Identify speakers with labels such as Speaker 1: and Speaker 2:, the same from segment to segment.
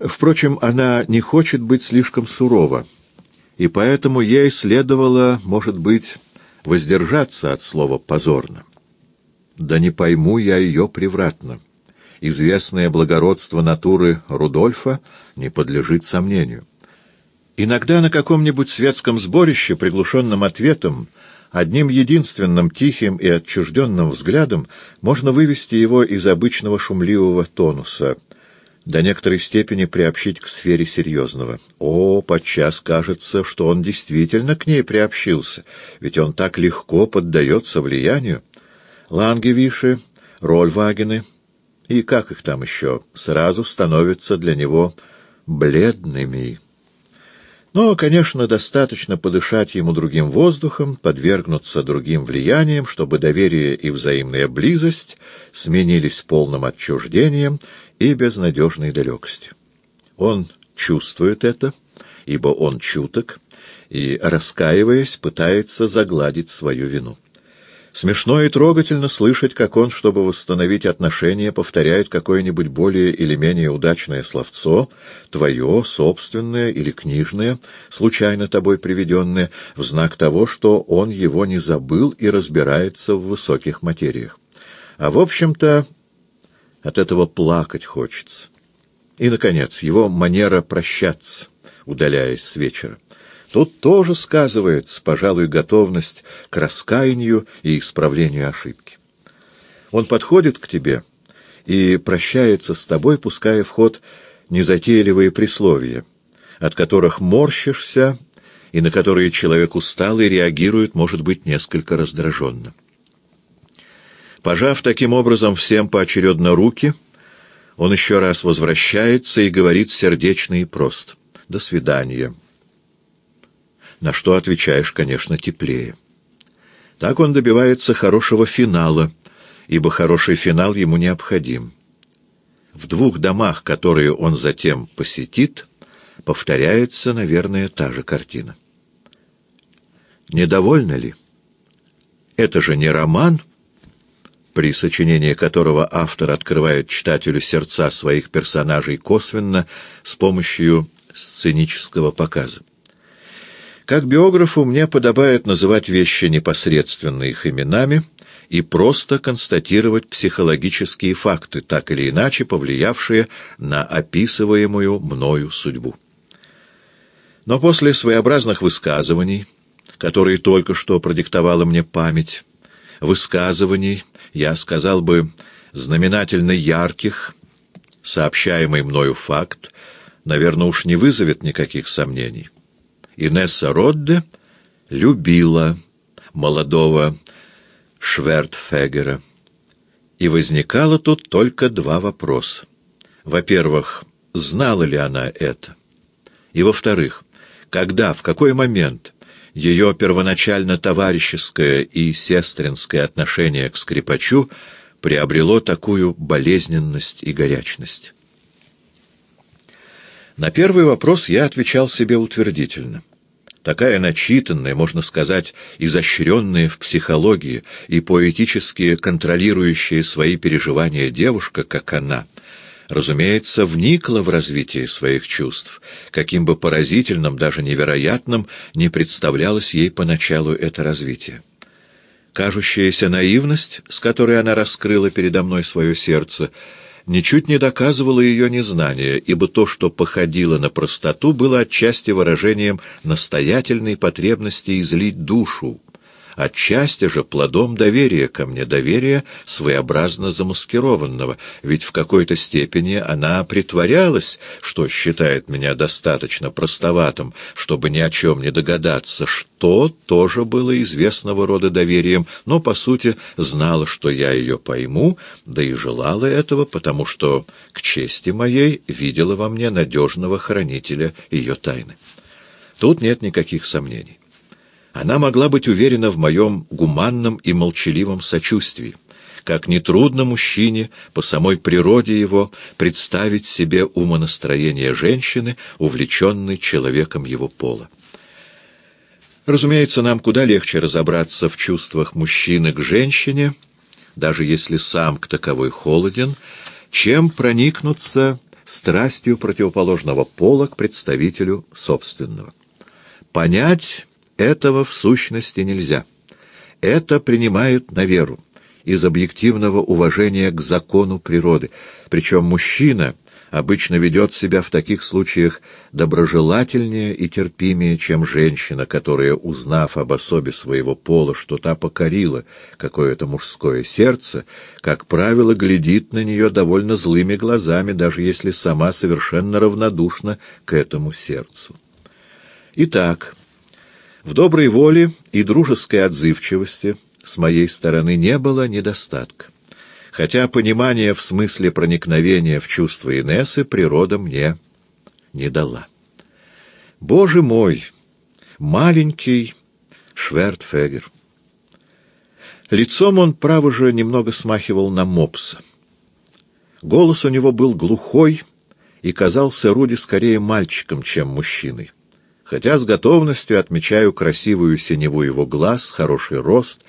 Speaker 1: Впрочем, она не хочет быть слишком сурова, и поэтому ей следовало, может быть, воздержаться от слова «позорно». Да не пойму я ее превратно. Известное благородство натуры Рудольфа не подлежит сомнению. Иногда на каком-нибудь светском сборище приглушенным ответом, одним единственным тихим и отчужденным взглядом можно вывести его из обычного шумливого тонуса — до некоторой степени приобщить к сфере серьезного. О, подчас кажется, что он действительно к ней приобщился, ведь он так легко поддается влиянию. Лангевиши, Рольвагены и как их там еще, сразу становятся для него бледными. Но, конечно, достаточно подышать ему другим воздухом, подвергнуться другим влияниям, чтобы доверие и взаимная близость сменились полным отчуждением и безнадежной далекостью. Он чувствует это, ибо он чуток, и, раскаиваясь, пытается загладить свою вину. Смешно и трогательно слышать, как он, чтобы восстановить отношения, повторяет какое-нибудь более или менее удачное словцо, твое, собственное или книжное, случайно тобой приведенное, в знак того, что он его не забыл и разбирается в высоких материях. А в общем-то, от этого плакать хочется. И, наконец, его манера прощаться, удаляясь с вечера. Тут тоже сказывается, пожалуй, готовность к раскаянию и исправлению ошибки. Он подходит к тебе и прощается с тобой, пуская в ход незатейливые присловия, от которых морщишься и на которые человек усталый реагирует, может быть, несколько раздраженно. Пожав таким образом всем поочередно руки, он еще раз возвращается и говорит сердечно и просто «До свидания» на что отвечаешь, конечно, теплее. Так он добивается хорошего финала, ибо хороший финал ему необходим. В двух домах, которые он затем посетит, повторяется, наверное, та же картина. Недовольна ли? Это же не роман, при сочинении которого автор открывает читателю сердца своих персонажей косвенно с помощью сценического показа. Как биографу мне подобает называть вещи непосредственно их именами и просто констатировать психологические факты, так или иначе повлиявшие на описываемую мною судьбу. Но после своеобразных высказываний, которые только что продиктовала мне память, высказываний, я сказал бы, знаменательно ярких, сообщаемый мною факт, наверное, уж не вызовет никаких сомнений. Инесса Родде любила молодого Швертфегера. И возникало тут только два вопроса. Во-первых, знала ли она это? И во-вторых, когда, в какой момент ее первоначально товарищеское и сестринское отношение к скрипачу приобрело такую болезненность и горячность? На первый вопрос я отвечал себе утвердительно. Такая начитанная, можно сказать, изощренная в психологии и поэтически контролирующая свои переживания девушка, как она, разумеется, вникла в развитие своих чувств, каким бы поразительным, даже невероятным, не представлялось ей поначалу это развитие. Кажущаяся наивность, с которой она раскрыла передо мной свое сердце, — ничуть не доказывало ее незнание, ибо то, что походило на простоту, было отчасти выражением настоятельной потребности излить душу, отчасти же плодом доверия ко мне, доверия своеобразно замаскированного, ведь в какой-то степени она притворялась, что считает меня достаточно простоватым, чтобы ни о чем не догадаться, что тоже было известного рода доверием, но, по сути, знала, что я ее пойму, да и желала этого, потому что, к чести моей, видела во мне надежного хранителя ее тайны. Тут нет никаких сомнений. Она могла быть уверена в моем гуманном и молчаливом сочувствии. Как нетрудно мужчине, по самой природе его, представить себе умонастроение женщины, увлеченной человеком его пола. Разумеется, нам куда легче разобраться в чувствах мужчины к женщине, даже если сам к таковой холоден, чем проникнуться страстью противоположного пола к представителю собственного. Понять этого в сущности нельзя. Это принимают на веру из объективного уважения к закону природы, причем мужчина — обычно ведет себя в таких случаях доброжелательнее и терпимее, чем женщина, которая, узнав об особе своего пола, что та покорила какое-то мужское сердце, как правило, глядит на нее довольно злыми глазами, даже если сама совершенно равнодушна к этому сердцу. Итак, в доброй воле и дружеской отзывчивости с моей стороны не было недостатка хотя понимание в смысле проникновения в чувства Инессы природа мне не дала. Боже мой, маленький Швертфегер! Лицом он, право же, немного смахивал на мопса. Голос у него был глухой и казался Руди скорее мальчиком, чем мужчиной. Хотя с готовностью отмечаю красивую синеву его глаз, хороший рост,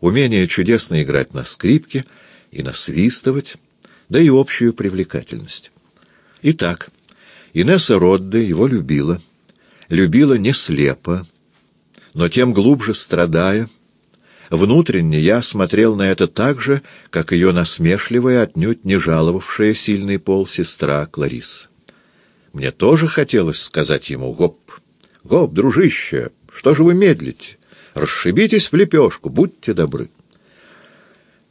Speaker 1: умение чудесно играть на скрипке — и насвистывать, да и общую привлекательность. Итак, Инесса Родде его любила, любила не слепо, но тем глубже страдая. Внутренне я смотрел на это так же, как ее насмешливая, отнюдь не жаловавшая сильный пол сестра Кларисса. Мне тоже хотелось сказать ему «Гоп, гоп, дружище, что же вы медлите? Расшибитесь в лепешку, будьте добры».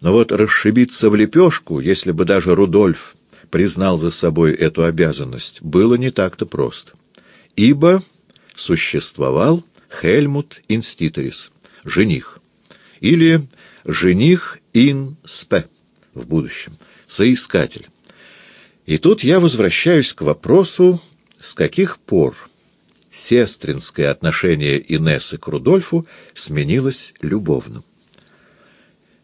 Speaker 1: Но вот расшибиться в лепешку, если бы даже Рудольф признал за собой эту обязанность, было не так-то просто. Ибо существовал Хельмут Инститорис, жених, или жених ин спе в будущем, соискатель. И тут я возвращаюсь к вопросу, с каких пор сестринское отношение Инессы к Рудольфу сменилось любовным.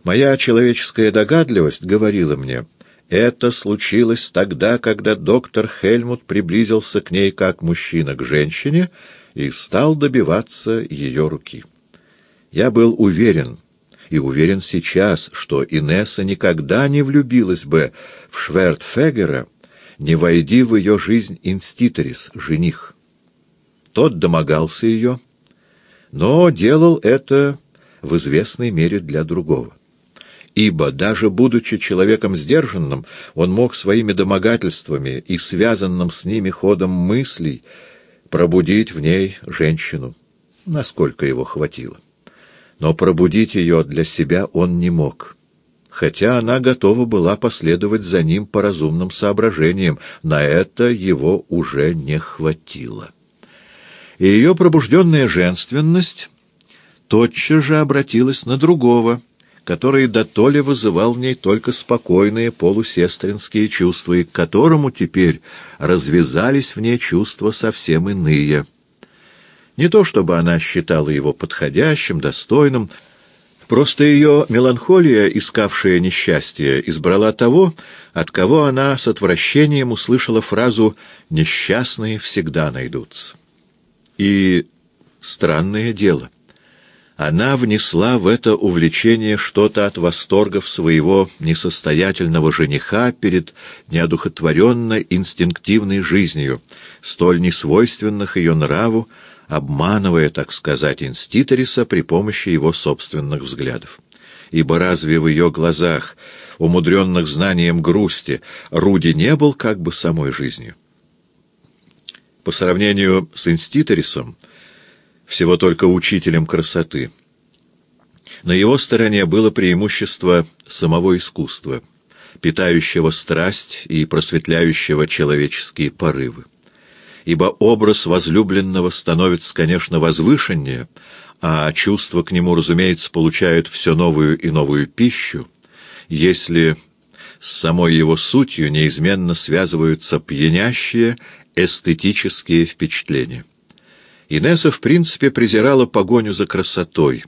Speaker 1: Моя человеческая догадливость говорила мне, это случилось тогда, когда доктор Хельмут приблизился к ней как мужчина к женщине и стал добиваться ее руки. Я был уверен, и уверен сейчас, что Инесса никогда не влюбилась бы в Швертфегера, не войди в ее жизнь инститорис, жених. Тот домогался ее, но делал это в известной мере для другого ибо, даже будучи человеком сдержанным, он мог своими домогательствами и связанным с ними ходом мыслей пробудить в ней женщину, насколько его хватило. Но пробудить ее для себя он не мог, хотя она готова была последовать за ним по разумным соображениям, на это его уже не хватило. И ее пробужденная женственность тотчас же обратилась на другого — который дотоле вызывал в ней только спокойные полусестринские чувства, и к которому теперь развязались в ней чувства совсем иные. Не то чтобы она считала его подходящим, достойным, просто ее меланхолия, искавшая несчастье, избрала того, от кого она с отвращением услышала фразу «несчастные всегда найдутся». И странное дело — она внесла в это увлечение что-то от восторгов своего несостоятельного жениха перед неодухотворенно инстинктивной жизнью, столь несвойственных ее нраву, обманывая, так сказать, инститориса при помощи его собственных взглядов. Ибо разве в ее глазах, умудренных знанием грусти, Руди не был как бы самой жизнью? По сравнению с инститорисом, всего только учителем красоты. На его стороне было преимущество самого искусства, питающего страсть и просветляющего человеческие порывы. Ибо образ возлюбленного становится, конечно, возвышеннее, а чувства к нему, разумеется, получают все новую и новую пищу, если с самой его сутью неизменно связываются пьянящие эстетические впечатления. Инесса, в принципе, презирала погоню за красотой,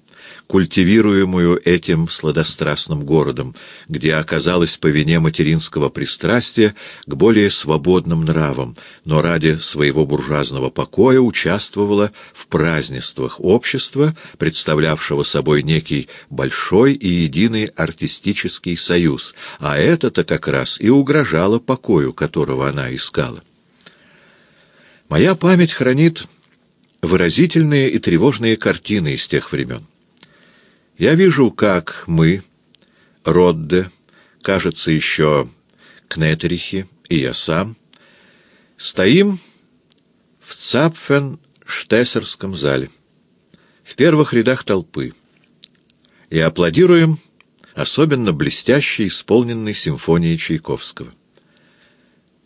Speaker 1: культивируемую этим сладострастным городом, где оказалась по вине материнского пристрастия к более свободным нравам, но ради своего буржуазного покоя участвовала в празднествах общества, представлявшего собой некий большой и единый артистический союз, а это-то как раз и угрожало покою, которого она искала. Моя память хранит выразительные и тревожные картины из тех времен. Я вижу, как мы, Родде, кажется, еще Кнетерихи и я сам, стоим в Цапфен-Штессерском зале, в первых рядах толпы, и аплодируем особенно блестящей исполненной симфонии Чайковского.